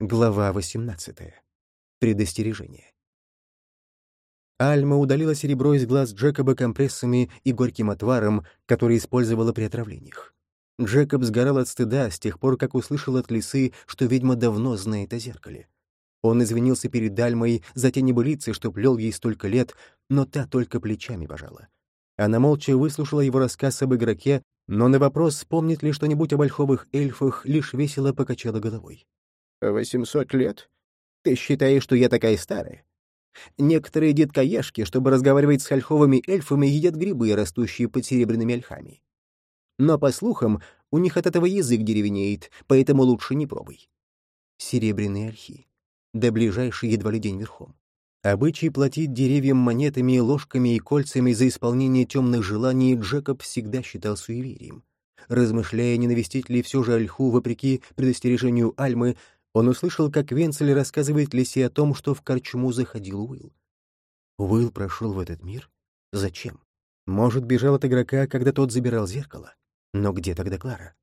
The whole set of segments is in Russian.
Глава 18. Предостережение. Альма удалила серебро из глаз Джекоба компрессами и горьким отваром, который использовала при отравлениях. Джекоб сгорал от стыда с тех пор, как услышал от лисы, что ведьма давно знает о зеркале. Он извинился перед Альмой за те небылицы, что плел ей столько лет, но та только плечами пожала. Она молча выслушала его рассказ об игроке, но на вопрос, помнит ли что-нибудь об ольховых эльфах, лишь весело покачала головой. Восемьсот лет? Ты считаешь, что я такая старая? Некоторые деткоежки, чтобы разговаривать с хольховыми эльфами, едят грибы, растущие под серебряными ольхами. Но, по слухам, у них от этого язык деревенеет, поэтому лучше не пробуй. Серебряные ольхи. До ближайший едва ли день верхом. Обычай платить деревьям монетами, ложками и кольцами за исполнение темных желаний Джекоб всегда считал суеверием. Размышляя, не навестить ли все же ольху, вопреки предостережению Альмы, он услышал, как Венцель рассказывает Лисе о том, что в корчму заходил Уилл. Уилл прошел в этот мир? Зачем? Может, бежал от игрока, когда тот забирал зеркало? Но где тогда Клара?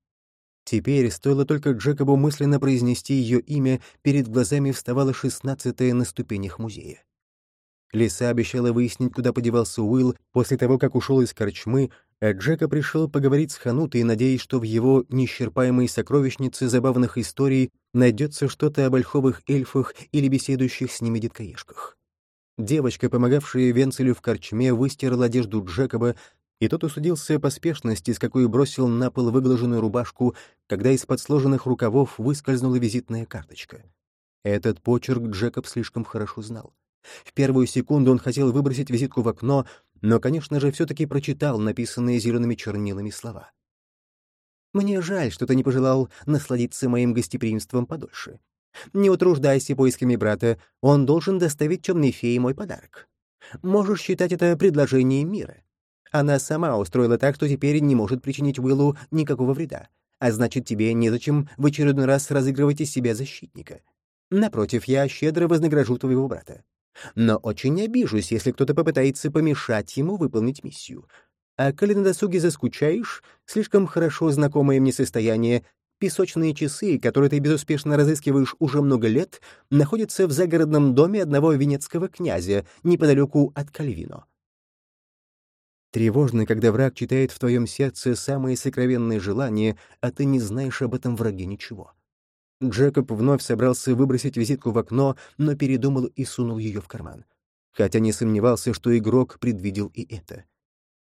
Теперь, стоило только Джекобу мысленно произнести ее имя, перед глазами вставала шестнадцатая на ступенях музея. Лиса обещала выяснить, куда подевался Уилл после того, как ушел из корчмы, Джека пришел поговорить с Ханутой, надеясь, что в его неисчерпаемой сокровищнице забавных историй найдется что-то об ольховых эльфах или беседующих с ними деткоежках. Девочка, помогавшая Венцелю в корчме, выстирала одежду Джекоба, и тот усудился поспешности, с какой бросил на пол выглаженную рубашку, когда из-под сложенных рукавов выскользнула визитная карточка. Этот почерк Джекоб слишком хорошо знал. В первую секунду он хотел выбросить визитку в окно, но, конечно же, все-таки прочитал написанные зелеными чернилами слова. «Мне жаль, что ты не пожелал насладиться моим гостеприимством подольше. Не утруждайся поисками брата, он должен доставить темной фее мой подарок. Можешь считать это предложением мира. Она сама устроила так, что теперь не может причинить Уиллу никакого вреда, а значит, тебе незачем в очередной раз разыгрывать из себя защитника. Напротив, я щедро вознагражу твоего брата. Но очень обижусь, если кто-то попытается помешать ему выполнить миссию. А коли на досуге заскучаешь, слишком хорошо знакомое мне состояние, песочные часы, которые ты безуспешно разыскиваешь уже много лет, находятся в загородном доме одного венецкого князя, неподалеку от Кальвино. Тревожно, когда враг читает в твоем сердце самые сокровенные желания, а ты не знаешь об этом враге ничего. Джекоб вновь собрался выбросить визитку в окно, но передумал и сунул ее в карман. Хотя не сомневался, что игрок предвидел и это.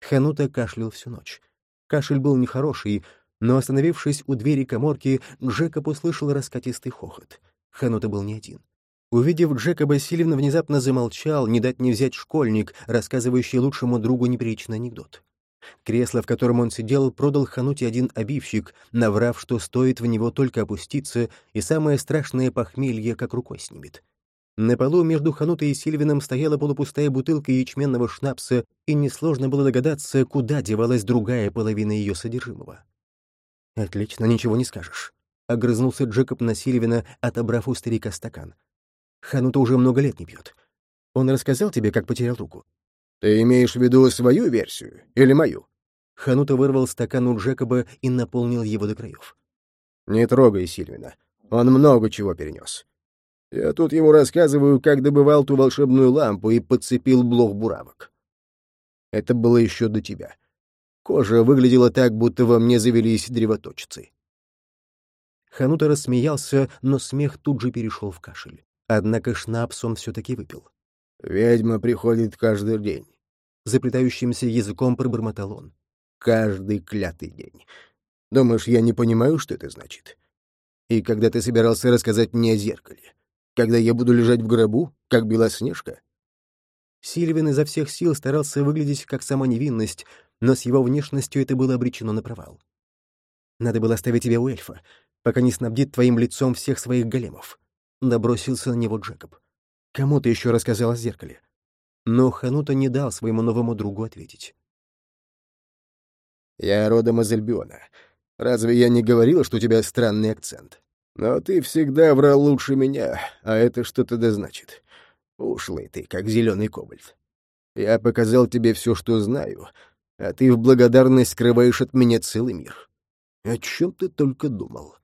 Ханута кашлял всю ночь. Кашель был нехороший, но, остановившись у двери коморки, Джекоб услышал раскатистый хохот. Ханута был не один. Увидев Джекоба, Сильвин внезапно замолчал, не дать не взять школьник, рассказывающий лучшему другу неприличный анекдот. Кресло, в котором он сидел, продал Хануте один обивщик, наврав, что стоит в него только опуститься, и самое страшное похмелье как рукой снимет. На полу между Ханутой и Сильвином стояла полупустая бутылка ячменного шнапса, и несложно было догадаться, куда девалась другая половина ее содержимого. «Отлично, ничего не скажешь», — огрызнулся Джекоб на Сильвина, отобрав у старика стакан. «Ханута уже много лет не пьет. Он рассказал тебе, как потерял руку?» «Ты имеешь в виду свою версию или мою?» Ханута вырвал стакан у Джекоба и наполнил его до краев. «Не трогай Сильвина. Он много чего перенес. Я тут ему рассказываю, как добывал ту волшебную лампу и подцепил блох буравок. Это было еще до тебя. Кожа выглядела так, будто во мне завелись древоточцы». Ханута рассмеялся, но смех тут же перешел в кашель. Однако шнапс он все-таки выпил. «Ведьма приходит каждый день», — заплетающимся языком пробормотал он. «Каждый клятый день. Думаешь, я не понимаю, что это значит? И когда ты собирался рассказать мне о зеркале? Когда я буду лежать в гробу, как Белоснежка?» Сильвин изо всех сил старался выглядеть как сама невинность, но с его внешностью это было обречено на провал. «Надо было оставить тебя у эльфа, пока не снабдит твоим лицом всех своих големов», — набросился на него Джекоб. Кому ты еще рассказал о зеркале?» Но Ханута не дал своему новому другу ответить. «Я родом из Альбиона. Разве я не говорил, что у тебя странный акцент? Но ты всегда врал лучше меня, а это что-то да значит. Ушлый ты, как зеленый кобальт. Я показал тебе все, что знаю, а ты в благодарность скрываешь от меня целый мир. О чем ты только думал?»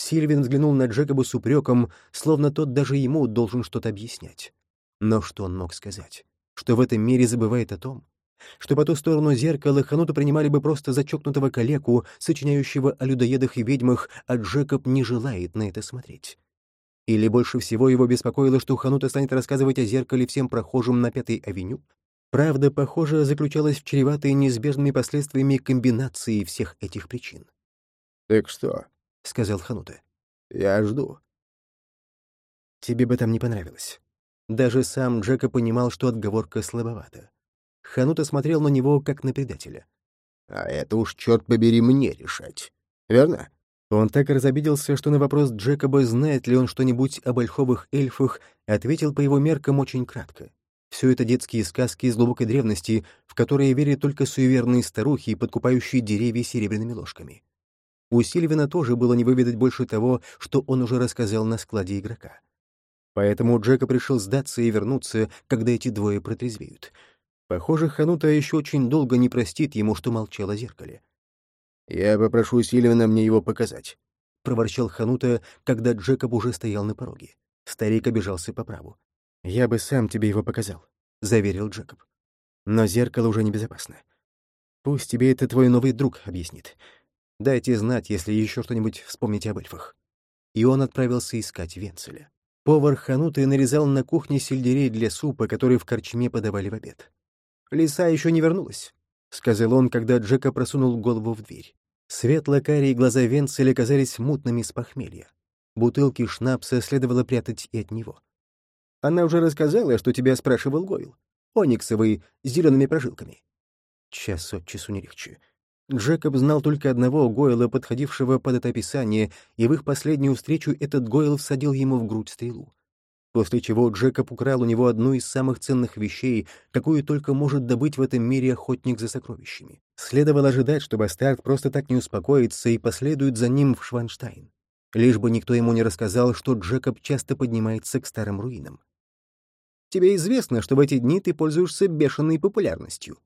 Сильвин взглянул на Джекоба с упреком, словно тот даже ему должен что-то объяснять. Но что он мог сказать? Что в этом мире забывает о том, что по ту сторону зеркала Ханута принимали бы просто за чокнутого калеку, сочиняющего о людоедах и ведьмах, а Джекоб не желает на это смотреть. Или больше всего его беспокоило, что Ханута станет рассказывать о зеркале всем прохожим на Пятой авеню? Правда, похоже, заключалась в чреватой неизбежными последствиями комбинации всех этих причин. «Так что?» — сказал Ханута. «Я жду». «Тебе бы там не понравилось». Даже сам Джека понимал, что отговорка слабовата. Ханута смотрел на него, как на предателя. «А это уж, черт побери, мне решать. Верно?» Он так разобиделся, что на вопрос Джекоба, знает ли он что-нибудь об ольховых эльфах, ответил по его меркам очень кратко. Все это детские сказки из глубокой древности, в которые верят только суеверные старухи, подкупающие деревья серебряными ложками. У Сильвина тоже было не выведать больше того, что он уже рассказал на складе игрока. Поэтому Джека решил сдаться и вернуться, когда эти двое протрезвеют — Похоже, Ханута еще очень долго не простит ему, что молчал о зеркале. «Я попрошу Сильвина мне его показать», — проворчал Ханута, когда Джекоб уже стоял на пороге. Старик обижался по праву. «Я бы сам тебе его показал», — заверил Джекоб. «Но зеркало уже небезопасно. Пусть тебе это твой новый друг объяснит. Дайте знать, если еще что-нибудь вспомните об эльфах». И он отправился искать Венцеля. Повар Хануты нарезал на кухне сельдерей для супа, который в корчме подавали в обед. Лиса еще не вернулась», — сказал он, когда Джека просунул голову в дверь. Светло-карие глаза Венцеля казались мутными с похмелья. Бутылки шнапса следовало прятать и от него. «Она уже рассказала, что тебя спрашивал Гойл. Ониксовый, с зелеными прожилками». Час от часу не легче. Джекоб знал только одного Гойла, подходившего под это описание, и в их последнюю встречу этот Гойл всадил ему в грудь стрелу после чего Джекоб украл у него одну из самых ценных вещей, какую только может добыть в этом мире охотник за сокровищами. Следовало ожидать, что бастард просто так не успокоится и последует за ним в Шванштайн. Лишь бы никто ему не рассказал, что Джекоб часто поднимается к старым руинам. «Тебе известно, что в эти дни ты пользуешься бешеной популярностью».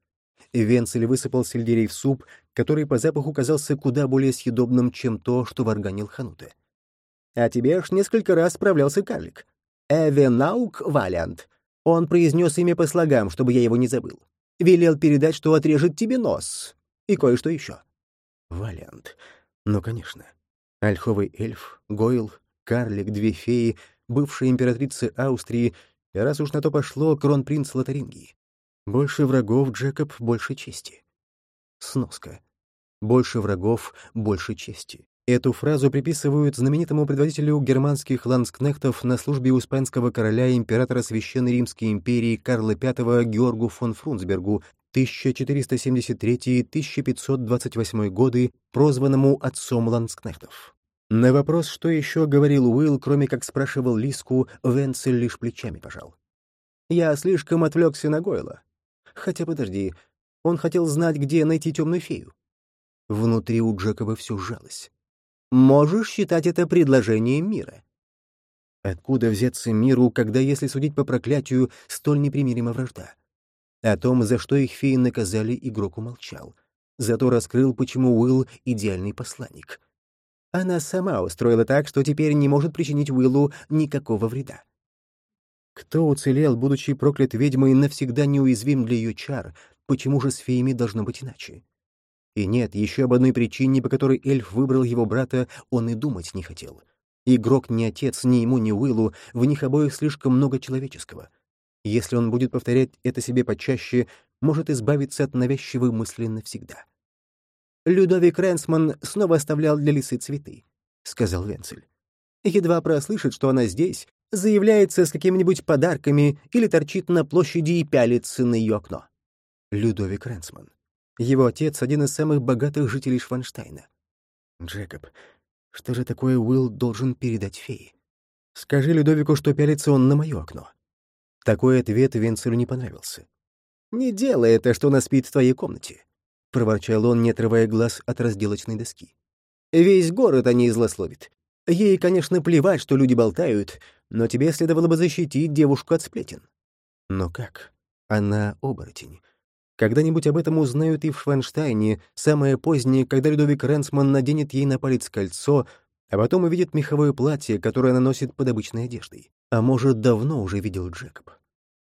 Венцель высыпал сельдерей в суп, который по запаху казался куда более съедобным, чем то, что варганил Хануте. «А тебе аж несколько раз справлялся карлик. Эвенаук Валиант. Он произнес имя по слогам, чтобы я его не забыл. Велел передать, что отрежет тебе нос. И кое-что еще. Валиант. Ну, конечно. Ольховый эльф, Гойл, карлик, две феи, бывшая императрица Австрии, и раз уж на то пошло, кронпринц Лотарингии. Больше врагов, Джекоб, больше чести. Сноска. Больше врагов, больше чести. Эту фразу приписывают знаменитому предводителю германских ланскнехтов на службе у испанского короля императора Священной Римской империи Карла V Георгу фон Фрунсбергу 1473-1528 годы, прозванному отцом ланскнехтов. На вопрос, что еще говорил Уилл, кроме как спрашивал Лиску, Венцель лишь плечами пожал. «Я слишком отвлекся на Гойла. Хотя подожди, он хотел знать, где найти темную фею». Внутри у Джекоба все сжалось можешь считать это предложением мира. Откуда взяться миру, когда, если судить по проклятию, столь непримирима вражда? О том, за что их феи наказали, игрок умолчал. Зато раскрыл, почему Уилл — идеальный посланник. Она сама устроила так, что теперь не может причинить Уиллу никакого вреда. Кто уцелел, будучи проклят ведьмой, навсегда неуязвим для ее чар, почему же с феями должно быть иначе? И нет, еще об одной причине, по которой эльф выбрал его брата, он и думать не хотел. Игрок ни отец, ни ему, ни Уиллу, в них обоих слишком много человеческого. Если он будет повторять это себе почаще, может избавиться от навязчивой мысли навсегда. «Людовик Ренсман снова оставлял для лисы цветы», — сказал Венцель. «Едва прослышит, что она здесь, заявляется с какими-нибудь подарками или торчит на площади и пялится на ее окно». Людовик Ренсман. Его отец — один из самых богатых жителей Шванштайна. Джекоб, что же такое Уилл должен передать фее? Скажи Людовику, что пялится он на мое окно. Такой ответ Венцелю не понравился. «Не делай это, что она спит в твоей комнате», — проворчал он, не отрывая глаз от разделочной доски. «Весь город о ней злословит. Ей, конечно, плевать, что люди болтают, но тебе следовало бы защитить девушку от сплетен». Но как? Она оборотень. Когда-нибудь об этом узнают и в Шванштайне, самое позднее, когда Людовик Ренсман наденет ей на палец кольцо, А потом увидит меховое платье, которое она носит под обычной одеждой. А может, давно уже видел Джекоб.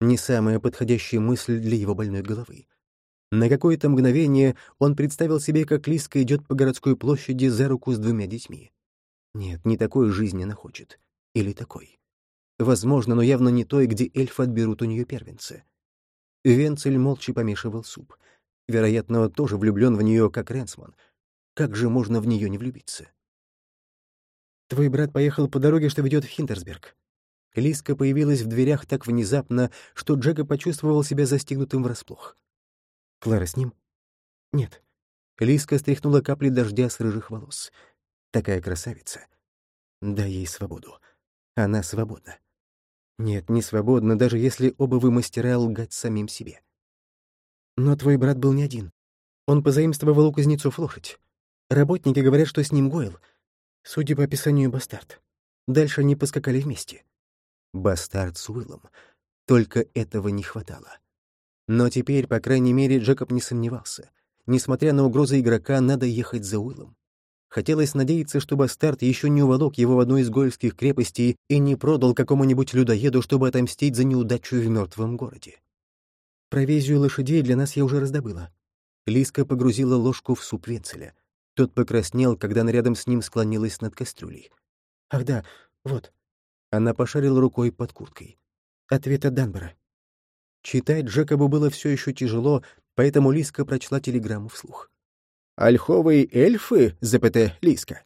Не самая подходящая мысль для его больной головы. На какое-то мгновение он представил себе, как Лиска идет по городской площади за руку с двумя детьми. Нет, не такой жизни она хочет. Или такой. Возможно, но явно не той, где эльфы отберут у нее первенца. Венцель молча помешивал суп. Вероятно, тоже влюблен в нее, как Ренсман. Как же можно в нее не влюбиться? «Твой брат поехал по дороге, что ведет в Хинтерсберг». Лиска появилась в дверях так внезапно, что Джека почувствовал себя застигнутым врасплох. «Клара с ним?» «Нет». Лиска стряхнула капли дождя с рыжих волос. «Такая красавица. Дай ей свободу. Она свободна». «Нет, не свободна, даже если оба вы мастера лгать самим себе». «Но твой брат был не один. Он позаимствовал у кузнецов лошадь. Работники говорят, что с ним Гойл. Судя по описанию, бастард. Дальше они поскакали вместе. Бастард с Уиллом. Только этого не хватало. Но теперь, по крайней мере, Джекоб не сомневался. Несмотря на угрозы игрока, надо ехать за Уиллом. Хотелось надеяться, что бастард еще не уволок его в одну из гольских крепостей и не продал какому-нибудь людоеду, чтобы отомстить за неудачу в мертвом городе. Провизию лошадей для нас я уже раздобыла. Лиска погрузила ложку в суп венцеля — тот покраснел, когда она рядом с ним склонилась над кастрюлей. «Ах да, вот». Она пошарила рукой под курткой. Ответ от Данбора. Читать Джекобу было все еще тяжело, поэтому Лиска прочла телеграмму вслух. «Ольховые эльфы, ЗПТ Лиска.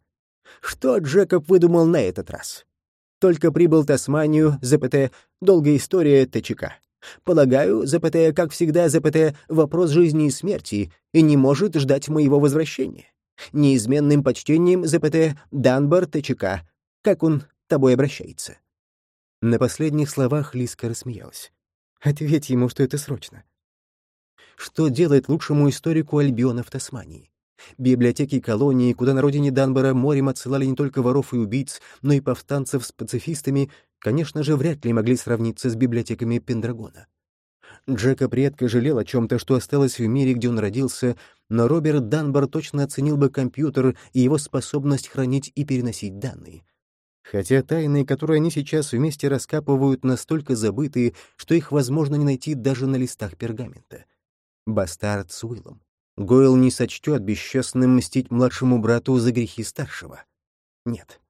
Что Джекоб выдумал на этот раз? Только прибыл Тасманию, ЗПТ, долгая история ТЧК. Полагаю, ЗПТ, как всегда, ЗПТ, вопрос жизни и смерти, и не может ждать моего возвращения неизменным почтением ЗПТ Данбар ТЧК. Как он тобой обращается?» На последних словах Лиска рассмеялась. «Ответь ему, что это срочно». Что делает лучшему историку Альбиона в Тасмании? Библиотеки колонии, куда на родине Данбора морем отсылали не только воров и убийц, но и повстанцев с пацифистами, конечно же, вряд ли могли сравниться с библиотеками Пендрагона. Джека предка жалел о чем-то, что осталось в мире, где он родился, но Роберт Данбар точно оценил бы компьютер и его способность хранить и переносить данные. Хотя тайны, которые они сейчас вместе раскапывают, настолько забытые, что их возможно не найти даже на листах пергамента. Бастард с Уиллом. Гойл не сочтет бесчестным мстить младшему брату за грехи старшего. Нет.